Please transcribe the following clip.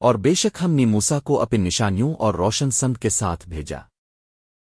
اور بے شک ہم نے موسا کو اپنی نشانیوں اور روشن سند کے ساتھ بھیجا۔